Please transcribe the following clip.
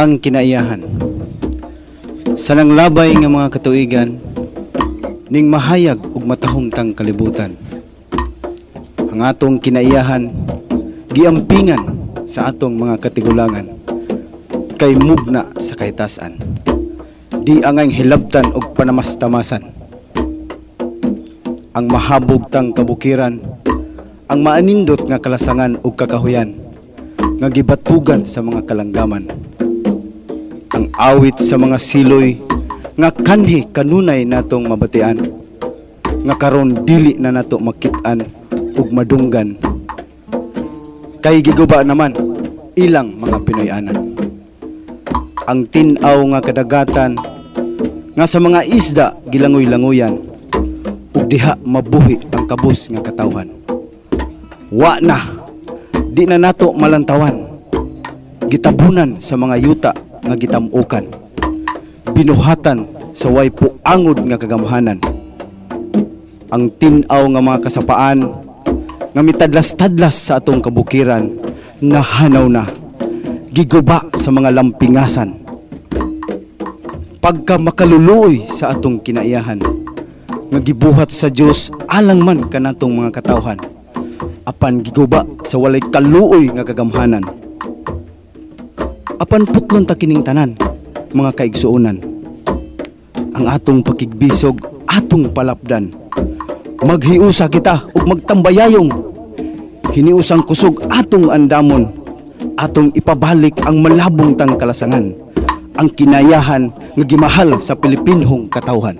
ang kinaiyahan. Sa nanglabay nga mga katuigan, ning mahayag ug matahong tang kalibutan. Ang atong kinaiyahan, giampingan sa atong mga katigulangan, kay mugna sa kaitasan. Di angay hilabtan og panamastamasan. Ang mahabog tang kabukiran, ang maanindot nga kalasangan ug kakahuyan, nga gibatugan sa mga kalanggaman ang awit sa mga siloy nga kanhi kanunay natong mabatian nga karon dili na nato makitaan ug madunggan. Kay giguba naman ilang mga Pinoyanan. Ang tinaw nga kadagatan nga sa mga isda gilangoy-langoyan ug diha mabuhi ang kabus nga katawhan. Wa na di na nato malantawan gitabunan sa mga yuta nga gitamukan. Binuhatan sa way puangod nga kagamhanan ang tinaw nga mga kasapaan nga mitadlas-tadlas sa atong kabukiran nahanaw na giguba sa mga lampingasan. Pagka makaluluoy sa atong kinaiyahan nga gibuhat sa Dios alang man kanatong mga katawhan apan giguba sa walay kaluoy nga kagamhanan apan putlon ta kining tanan mga kaigsuonan. Ang atong pakigbisog atong palapdan. Maghiusa kita ug magtambayayong. Hiniusang kusog atong andamon. Atong ipabalik ang malabong tang kalasangan ang kinayahan nga gimahal sa Pilipinhong katawhan